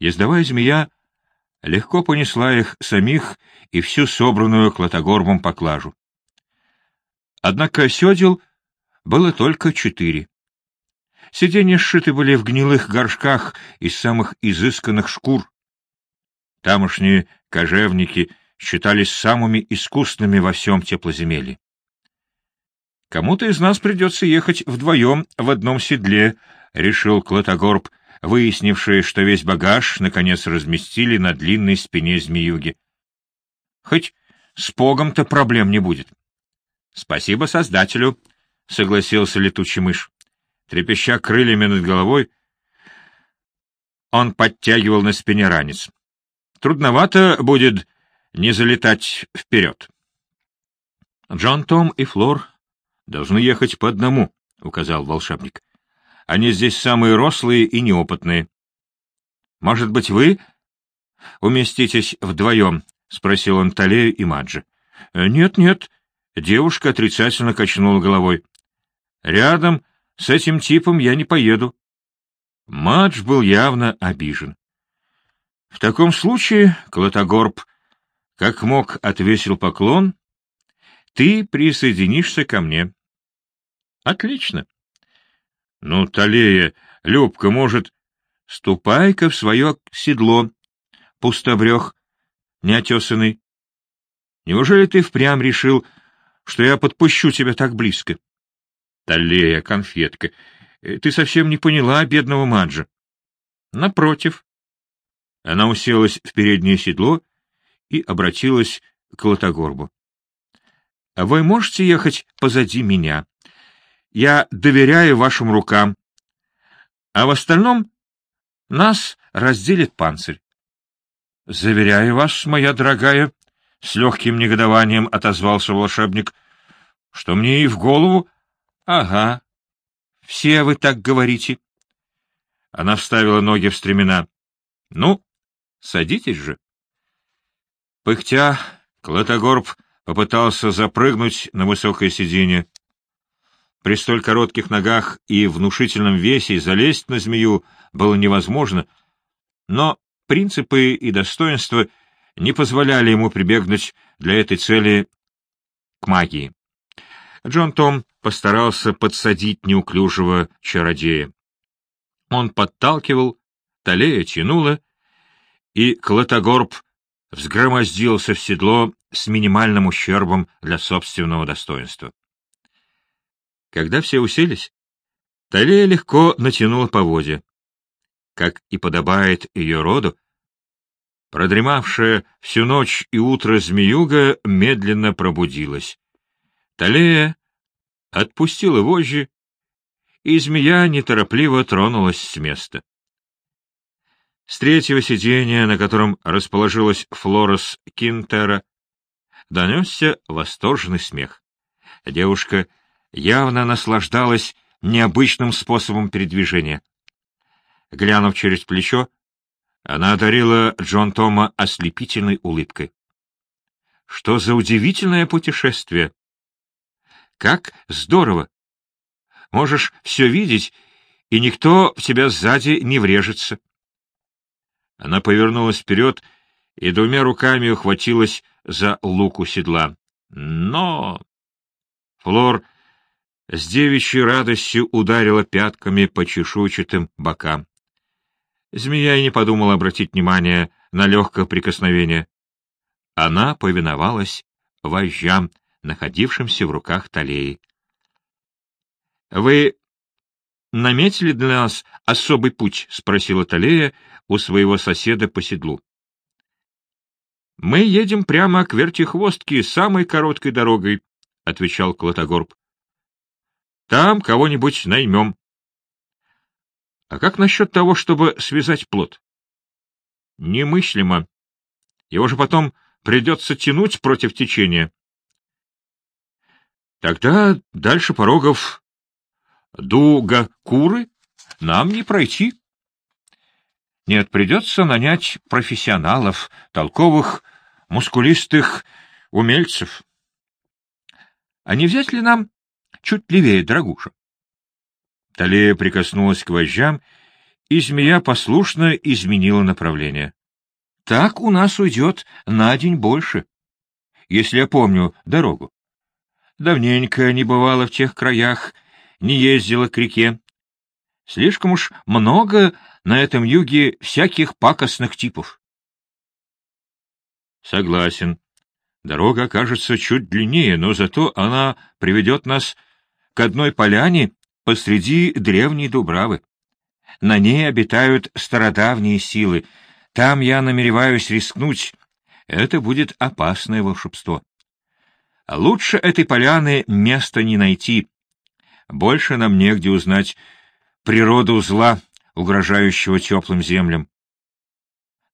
Ездовая змея легко понесла их самих и всю собранную клотогорбом поклажу. Однако седел было только четыре. Сиденья сшиты были в гнилых горшках из самых изысканных шкур. Тамошние кожевники считались самыми искусными во всем теплоземелье. «Кому-то из нас придется ехать вдвоем в одном седле», — решил Клотогорб, выяснивший, что весь багаж наконец разместили на длинной спине змеюги. «Хоть с погом-то проблем не будет». «Спасибо Создателю», — согласился летучий мышь. Трепеща крыльями над головой, он подтягивал на спине ранец. «Трудновато будет не залетать вперед». Джон Том и Флор Должны ехать по одному, — указал волшебник. Они здесь самые рослые и неопытные. — Может быть, вы уместитесь вдвоем? — спросил он Талею и Маджи. «Э, нет, — Нет-нет, — девушка отрицательно качнула головой. — Рядом с этим типом я не поеду. Мадж был явно обижен. — В таком случае, Клотогорб, как мог, отвесил поклон, ты присоединишься ко мне. Отлично. Ну, Талея, Любка, может, ступай-ка в свое седло, пустобрех, неотесанный. Неужели ты впрямь решил, что я подпущу тебя так близко? Талея, конфетка, э, ты совсем не поняла бедного Маджа. Напротив. Она уселась в переднее седло и обратилась к Лотогорбу. — Вы можете ехать позади меня? Я доверяю вашим рукам. А в остальном нас разделит панцирь. — Заверяю вас, моя дорогая, — с легким негодованием отозвался волшебник, — что мне и в голову... — Ага, все вы так говорите. Она вставила ноги в стремена. — Ну, садитесь же. Пыхтя, Клотогорб попытался запрыгнуть на высокое сиденье. При столь коротких ногах и внушительном весе залезть на змею было невозможно, но принципы и достоинства не позволяли ему прибегнуть для этой цели к магии. Джон Том постарался подсадить неуклюжего чародея. Он подталкивал, Талея тянула, и Клотогорб взгромоздился в седло с минимальным ущербом для собственного достоинства. Когда все уселись, Талия легко натянула поводья. Как и подобает ее роду, продремавшая всю ночь и утро змеюга медленно пробудилась. Талия отпустила вожжи, и змея неторопливо тронулась с места. С третьего сиденья, на котором расположилась Флорес Кинтера, донесся восторженный смех. Девушка явно наслаждалась необычным способом передвижения. Глянув через плечо, она одарила Джон Тома ослепительной улыбкой. Что за удивительное путешествие! Как здорово! Можешь все видеть, и никто в тебя сзади не врежется. Она повернулась вперед и двумя руками ухватилась за луку седла. Но... Флор с девичьей радостью ударила пятками по чешуйчатым бокам. Змея и не подумала обратить внимание на легкое прикосновение. Она повиновалась вожжам, находившимся в руках Талеи. — Вы наметили для нас особый путь? — спросила Талея у своего соседа по седлу. — Мы едем прямо к Вертихвостке самой короткой дорогой, — отвечал Клотогорб. Там кого-нибудь наймем. А как насчет того, чтобы связать плод? Немыслимо. Его же потом придется тянуть против течения. Тогда дальше порогов дуга куры нам не пройти. Нет, придется нанять профессионалов, толковых, мускулистых умельцев. А не взять ли нам чуть левее, дорогуша. Талия прикоснулась к вожжам, и змея послушно изменила направление. Так у нас уйдет на день больше, если я помню дорогу. Давненько не бывало в тех краях, не ездила к реке. Слишком уж много на этом юге всяких пакостных типов. Согласен. Дорога окажется чуть длиннее, но зато она приведет нас к одной поляне посреди древней Дубравы. На ней обитают стародавние силы. Там я намереваюсь рискнуть. Это будет опасное волшебство. Лучше этой поляны места не найти. Больше нам негде узнать природу зла, угрожающего теплым землям.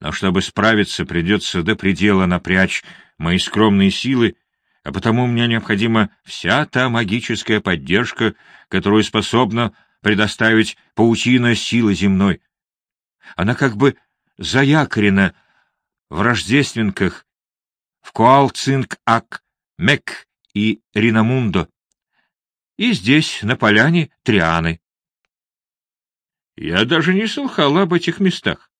Но чтобы справиться, придется до предела напрячь мои скромные силы, а потому мне необходима вся та магическая поддержка, которую способна предоставить паутина силы земной. Она как бы заякорена в рождественках, в Куал-Цинк-Ак, Мек и Ринамундо, и здесь, на поляне, Трианы. Я даже не слыхал об этих местах.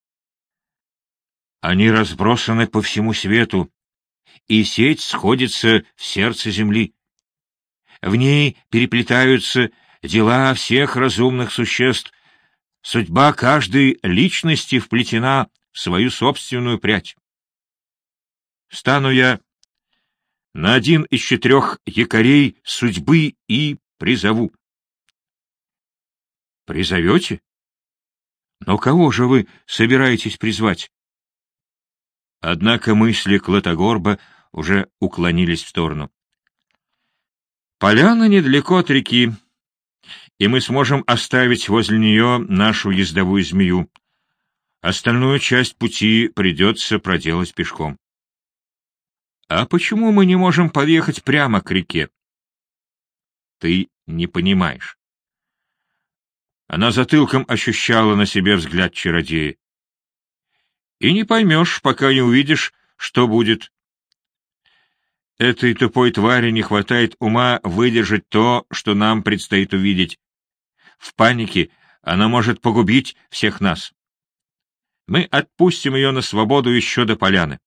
Они разбросаны по всему свету, и сеть сходится в сердце земли. В ней переплетаются дела всех разумных существ, судьба каждой личности вплетена в свою собственную прядь. Стану я на один из четырех якорей судьбы и призову. Призовете? Но кого же вы собираетесь призвать? Однако мысли Клотогорба уже уклонились в сторону. Поляна недалеко от реки, и мы сможем оставить возле нее нашу ездовую змею. Остальную часть пути придется проделать пешком. А почему мы не можем подъехать прямо к реке? Ты не понимаешь. Она затылком ощущала на себе взгляд чародея и не поймешь, пока не увидишь, что будет. Этой тупой твари не хватает ума выдержать то, что нам предстоит увидеть. В панике она может погубить всех нас. Мы отпустим ее на свободу еще до поляны.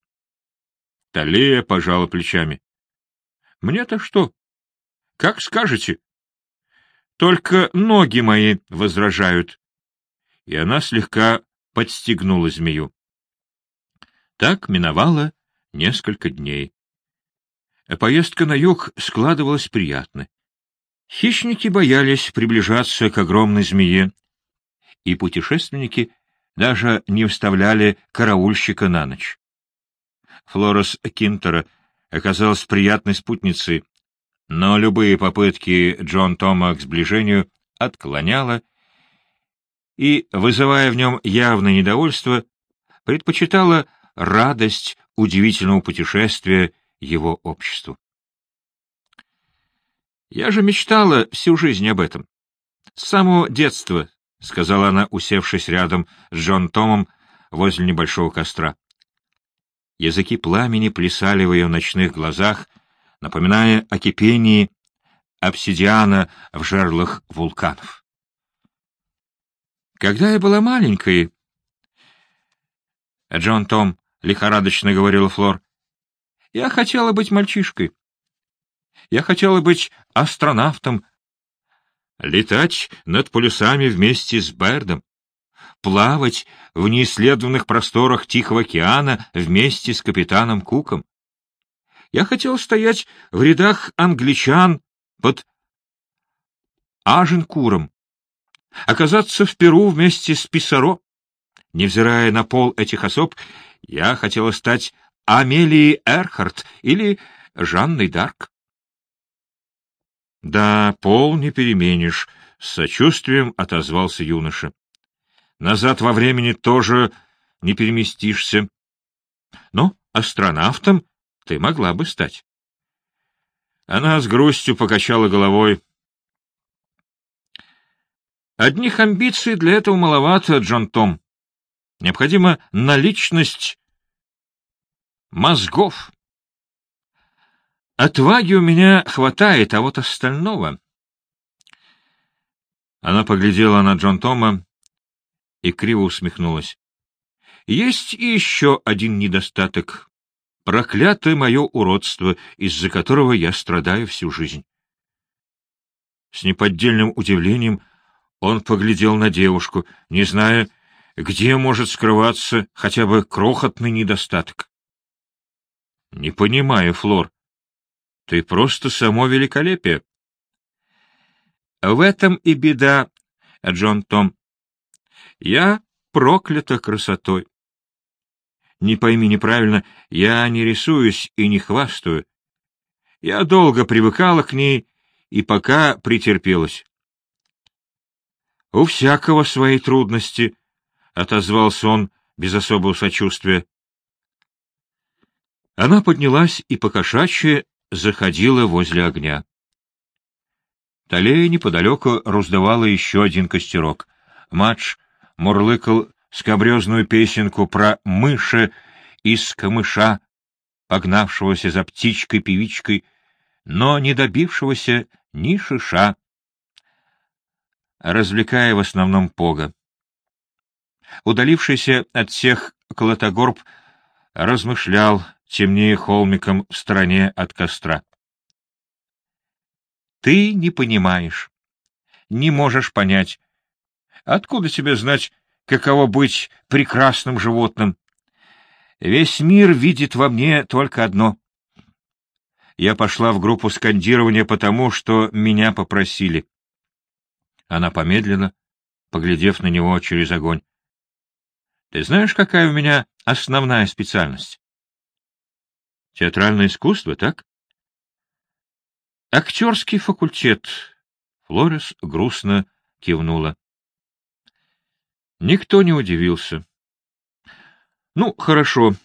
Талия пожала плечами. — Мне-то что? Как скажете. Только ноги мои возражают. И она слегка подстегнула змею. Так миновало несколько дней. Поездка на юг складывалась приятно. Хищники боялись приближаться к огромной змее, и путешественники даже не вставляли караульщика на ночь. Флорес Кинтера оказалась приятной спутницей, но любые попытки Джон Тома к сближению отклоняла и, вызывая в нем явное недовольство, предпочитала радость удивительного путешествия его обществу. «Я же мечтала всю жизнь об этом. С самого детства», — сказала она, усевшись рядом с Джон Томом возле небольшого костра. Языки пламени плясали в ее ночных глазах, напоминая о кипении обсидиана в жерлах вулканов. Когда я была маленькой, Джон Том — лихорадочно говорила Флор. «Я хотела быть мальчишкой. Я хотела быть астронавтом, летать над полюсами вместе с Бердом, плавать в неисследованных просторах Тихого океана вместе с капитаном Куком. Я хотел стоять в рядах англичан под Аженкуром, оказаться в Перу вместе с Писаро. Невзирая на пол этих особ, я хотела стать Амелией Эрхард или Жанной Дарк. Да, пол не переменишь, — с сочувствием отозвался юноша. Назад во времени тоже не переместишься. Но астронавтом ты могла бы стать. Она с грустью покачала головой. Одних амбиций для этого маловато, Джон Том. Необходима наличность мозгов. Отваги у меня хватает, а вот остального... Она поглядела на Джон Тома и криво усмехнулась. Есть еще один недостаток. Проклятое мое уродство, из-за которого я страдаю всю жизнь. С неподдельным удивлением он поглядел на девушку, не зная, где может скрываться хотя бы крохотный недостаток. — Не понимаю, Флор. Ты просто само великолепие. — В этом и беда, Джон Том. Я проклята красотой. Не пойми неправильно, я не рисуюсь и не хвастаю. Я долго привыкала к ней и пока претерпелась. — У всякого свои трудности, — отозвался он без особого сочувствия. Она поднялась и покошачьи заходила возле огня. Талея неподалеку раздавала еще один костерок. Матч мурлыкал скобрезную песенку про мыша из камыша, погнавшегося за птичкой-певичкой, но не добившегося ни шиша, развлекая в основном пога. Удалившийся от всех Клотогорб размышлял, темнее холмиком в стороне от костра. Ты не понимаешь, не можешь понять. Откуда тебе знать, каково быть прекрасным животным? Весь мир видит во мне только одно. Я пошла в группу скандирования потому, что меня попросили. Она помедленно, поглядев на него через огонь. — Ты знаешь, какая у меня основная специальность? — Театральное искусство, так? — Актерский факультет. Флорес грустно кивнула. Никто не удивился. Ну, хорошо.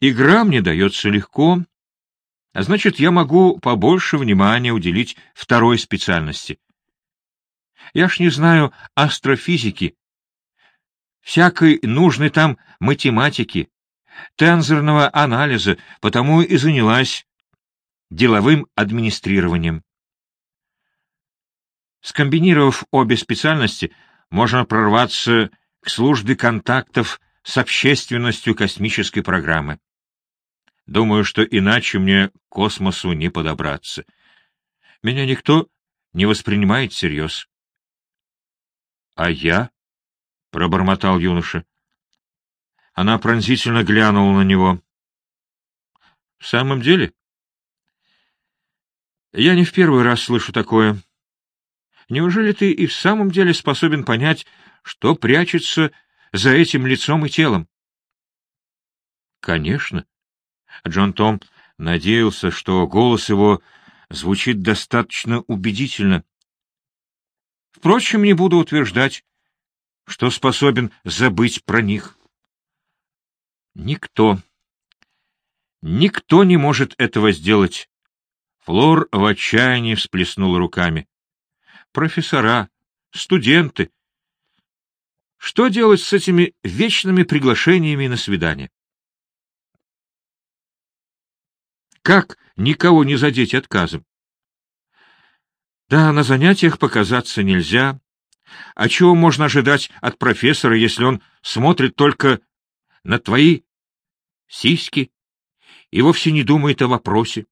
Игра мне дается легко, а значит, я могу побольше внимания уделить второй специальности. Я ж не знаю астрофизики, всякой нужной там математики, тензорного анализа, потому и занялась деловым администрированием. Скомбинировав обе специальности, можно прорваться к службе контактов с общественностью космической программы. Думаю, что иначе мне к космосу не подобраться. Меня никто не воспринимает всерьез. — А я? — пробормотал юноша. Она пронзительно глянула на него. — В самом деле? — Я не в первый раз слышу такое. — Неужели ты и в самом деле способен понять, что прячется за этим лицом и телом? Конечно. Джон Том надеялся, что голос его звучит достаточно убедительно. Впрочем, не буду утверждать, что способен забыть про них. Никто, никто не может этого сделать. Флор в отчаянии всплеснула руками профессора, студенты. Что делать с этими вечными приглашениями на свидание? Как никого не задеть отказом? Да, на занятиях показаться нельзя. А чего можно ожидать от профессора, если он смотрит только на твои сиськи и вовсе не думает о вопросе?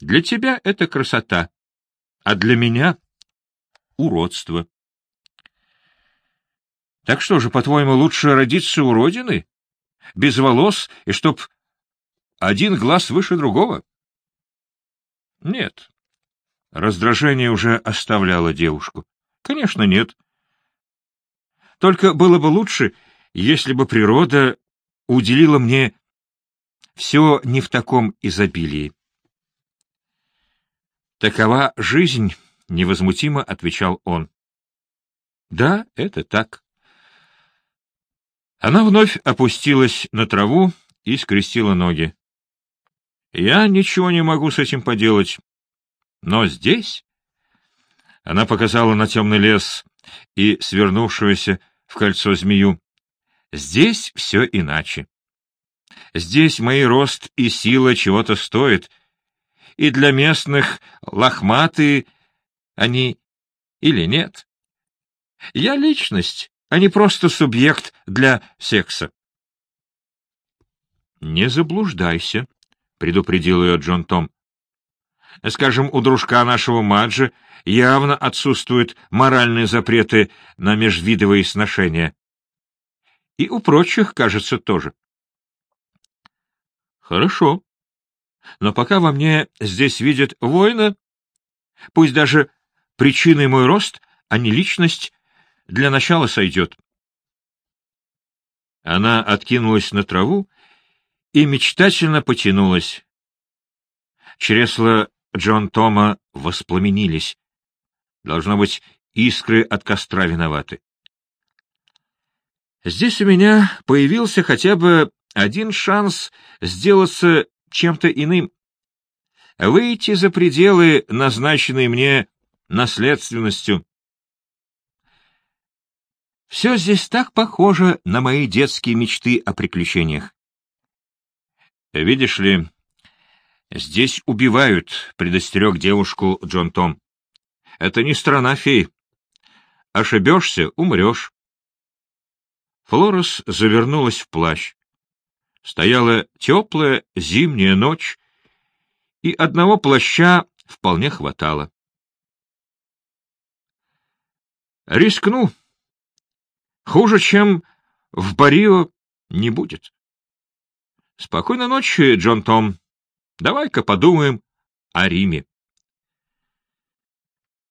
Для тебя это красота, а для меня — уродство. Так что же, по-твоему, лучше родиться у родины? Без волос и чтоб один глаз выше другого? Нет. Раздражение уже оставляло девушку. Конечно, нет. Только было бы лучше, если бы природа уделила мне все не в таком изобилии. Такова жизнь, — невозмутимо отвечал он. Да, это так. Она вновь опустилась на траву и скрестила ноги. Я ничего не могу с этим поделать. Но здесь... Она показала на темный лес и свернувшуюся в кольцо змею. Здесь все иначе. Здесь мои рост и сила чего-то стоят, и для местных лохматые они или нет. Я личность, а не просто субъект для секса. — Не заблуждайся, — предупредил ее Джон Том. — Скажем, у дружка нашего Маджи явно отсутствуют моральные запреты на межвидовые сношения. И у прочих, кажется, тоже. — Хорошо. Но пока во мне здесь видят воина, пусть даже причиной мой рост, а не личность, для начала сойдет. Она откинулась на траву и мечтательно потянулась. Чресла Джон Тома воспламенились. Должно быть, искры от костра виноваты. Здесь у меня появился хотя бы один шанс сделаться чем-то иным. Выйти за пределы, назначенной мне наследственностью. Все здесь так похоже на мои детские мечты о приключениях. Видишь ли, здесь убивают, предостерег девушку Джон Том. Это не страна фей. Ошибешься — умрешь. Флорес завернулась в плащ. Стояла теплая зимняя ночь, и одного плаща вполне хватало. Рискну. Хуже, чем в Барио, не будет. Спокойной ночи, Джон Том. Давай-ка подумаем о Риме.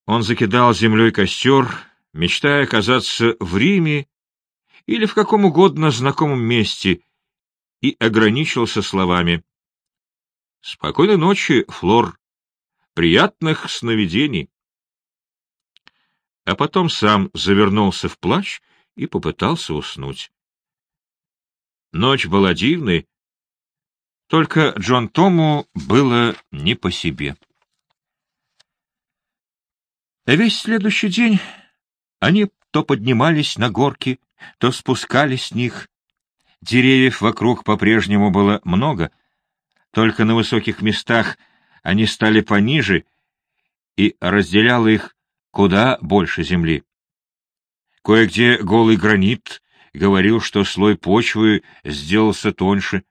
Он закидал землей костер, мечтая оказаться в Риме или в каком угодно знакомом месте, и ограничился словами. «Спокойной ночи, Флор. Приятных сновидений». А потом сам завернулся в плащ и попытался уснуть. Ночь была дивной, только Джон Тому было не по себе. Весь следующий день они то поднимались на горки, то спускались с них. Деревьев вокруг по-прежнему было много, только на высоких местах они стали пониже, и разделяло их куда больше земли. Кое-где голый гранит говорил, что слой почвы сделался тоньше,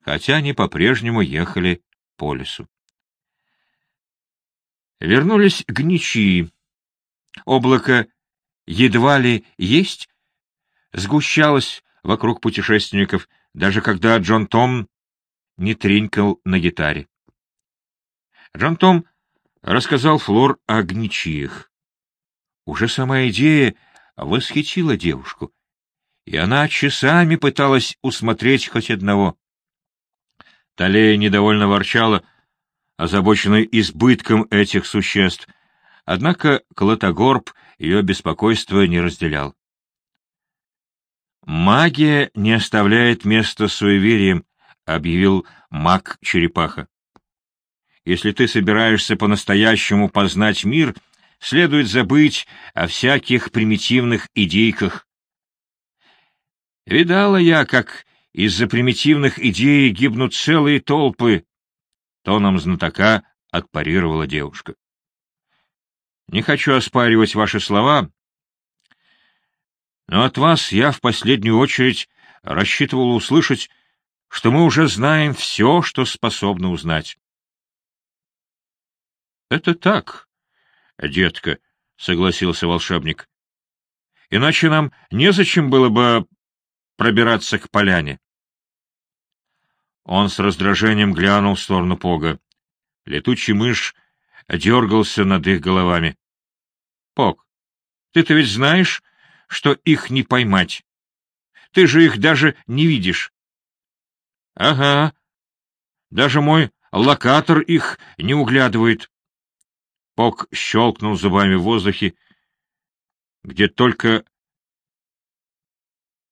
хотя они по-прежнему ехали по лесу. Вернулись гничи. Облако едва ли есть, сгущалось вокруг путешественников, даже когда Джон Том не тринкал на гитаре. Джон Том рассказал Флор о гничиях. Уже сама идея восхитила девушку, и она часами пыталась усмотреть хоть одного. Талея недовольно ворчала, озабоченная избытком этих существ, однако Клотогорб ее беспокойство не разделял. «Магия не оставляет места суевериям», — объявил маг-черепаха. «Если ты собираешься по-настоящему познать мир, следует забыть о всяких примитивных идейках. Видала я, как из-за примитивных идей гибнут целые толпы, — тоном знатока отпарировала девушка. Не хочу оспаривать ваши слова, но от вас я в последнюю очередь рассчитывал услышать, что мы уже знаем все, что способны узнать. — Это так, детка, — согласился волшебник. — Иначе нам незачем было бы пробираться к поляне. Он с раздражением глянул в сторону Пога. Летучий мышь дергался над их головами. — Пог, ты-то ведь знаешь, что их не поймать. Ты же их даже не видишь. — Ага. Даже мой локатор их не углядывает. Пок щелкнул зубами в воздухе, где только...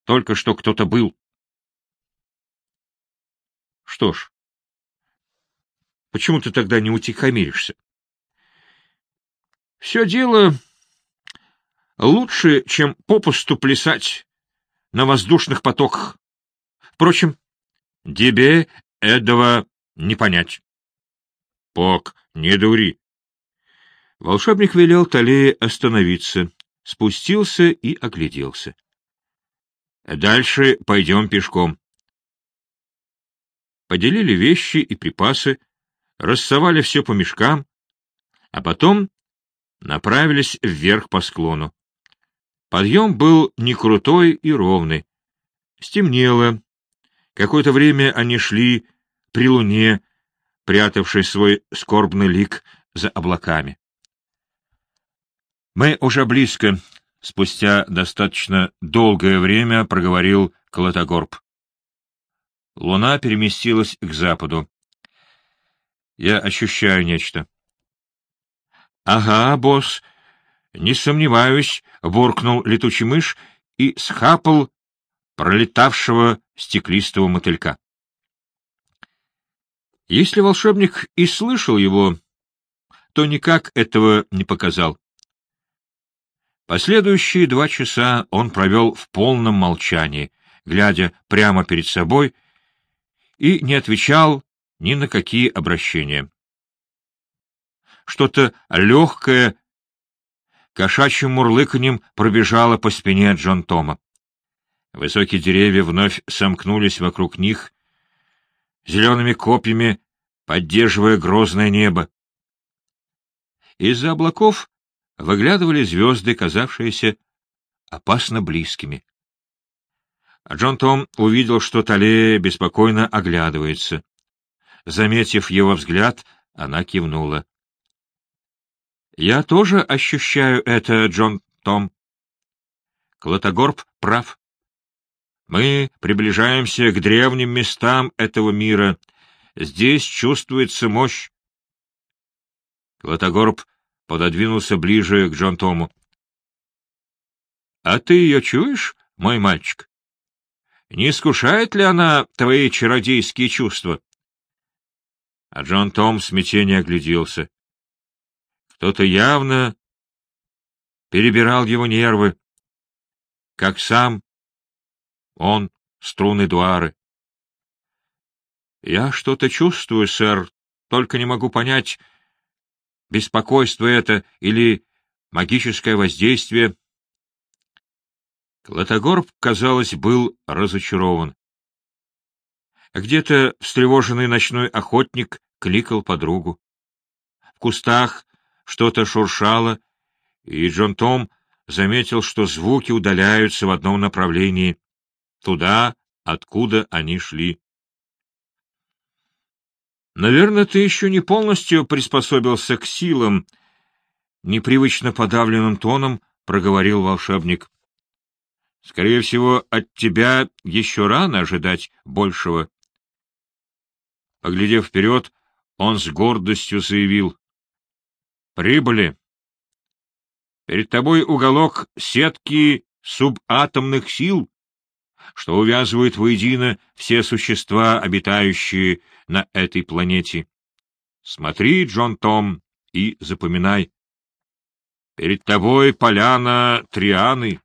Только что кто-то был. Что ж, почему ты тогда не утихомиришься? Все дело лучше, чем попусту плясать на воздушных потоках. Впрочем, тебе этого не понять. Пок, не дури. Волшебник велел Талее остановиться, спустился и огляделся. Дальше пойдем пешком. Поделили вещи и припасы, рассовали все по мешкам, а потом направились вверх по склону. Подъем был не крутой и ровный. Стемнело. Какое-то время они шли при луне, прятавшей свой скорбный лик за облаками. Мы уже близко, спустя достаточно долгое время проговорил Колотогорб. Луна переместилась к западу. Я ощущаю нечто. — Ага, босс, не сомневаюсь, — буркнул летучий мышь и схапал пролетавшего стеклистого мотылька. Если волшебник и слышал его, то никак этого не показал. Последующие два часа он провел в полном молчании, глядя прямо перед собой, и не отвечал ни на какие обращения. Что-то легкое, кошачьим мурлыканьем пробежало по спине Джон Тома. Высокие деревья вновь сомкнулись вокруг них, зелеными копьями поддерживая грозное небо. Из-за облаков выглядывали звезды, казавшиеся опасно близкими. Джон Том увидел, что Талея беспокойно оглядывается. Заметив его взгляд, она кивнула. — Я тоже ощущаю это, Джон Том. Клотогорб прав. Мы приближаемся к древним местам этого мира. Здесь чувствуется мощь. Клотогорб пододвинулся ближе к Джон Тому. — А ты ее чуешь, мой мальчик? Не искушает ли она твои чародейские чувства? А Джон Том в смятении огляделся. Кто-то явно перебирал его нервы, как сам он, струны дуары. — Я что-то чувствую, сэр, только не могу понять, беспокойство это или магическое воздействие. Клотогорб, казалось, был разочарован. Где-то встревоженный ночной охотник кликал подругу. В кустах что-то шуршало, и Джон Том заметил, что звуки удаляются в одном направлении туда, откуда они шли. «Наверное, ты еще не полностью приспособился к силам», — непривычно подавленным тоном проговорил волшебник. «Скорее всего, от тебя еще рано ожидать большего». Поглядев вперед, он с гордостью заявил. «Прибыли. Перед тобой уголок сетки субатомных сил, что увязывает воедино все существа, обитающие на этой планете. Смотри, Джон Том, и запоминай. Перед тобой поляна Трианы.